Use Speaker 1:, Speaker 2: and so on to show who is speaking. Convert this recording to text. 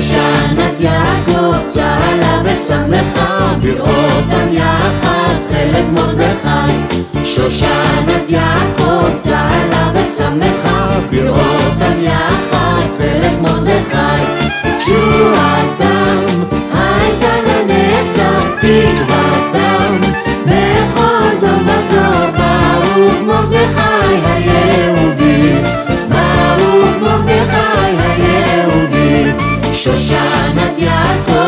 Speaker 1: שושנת יעקב צהלה ושמחה בראותם יחד חלק מרדכי. שושנת יעקב צהלה ושמחה בראותם Shoshana Diaco.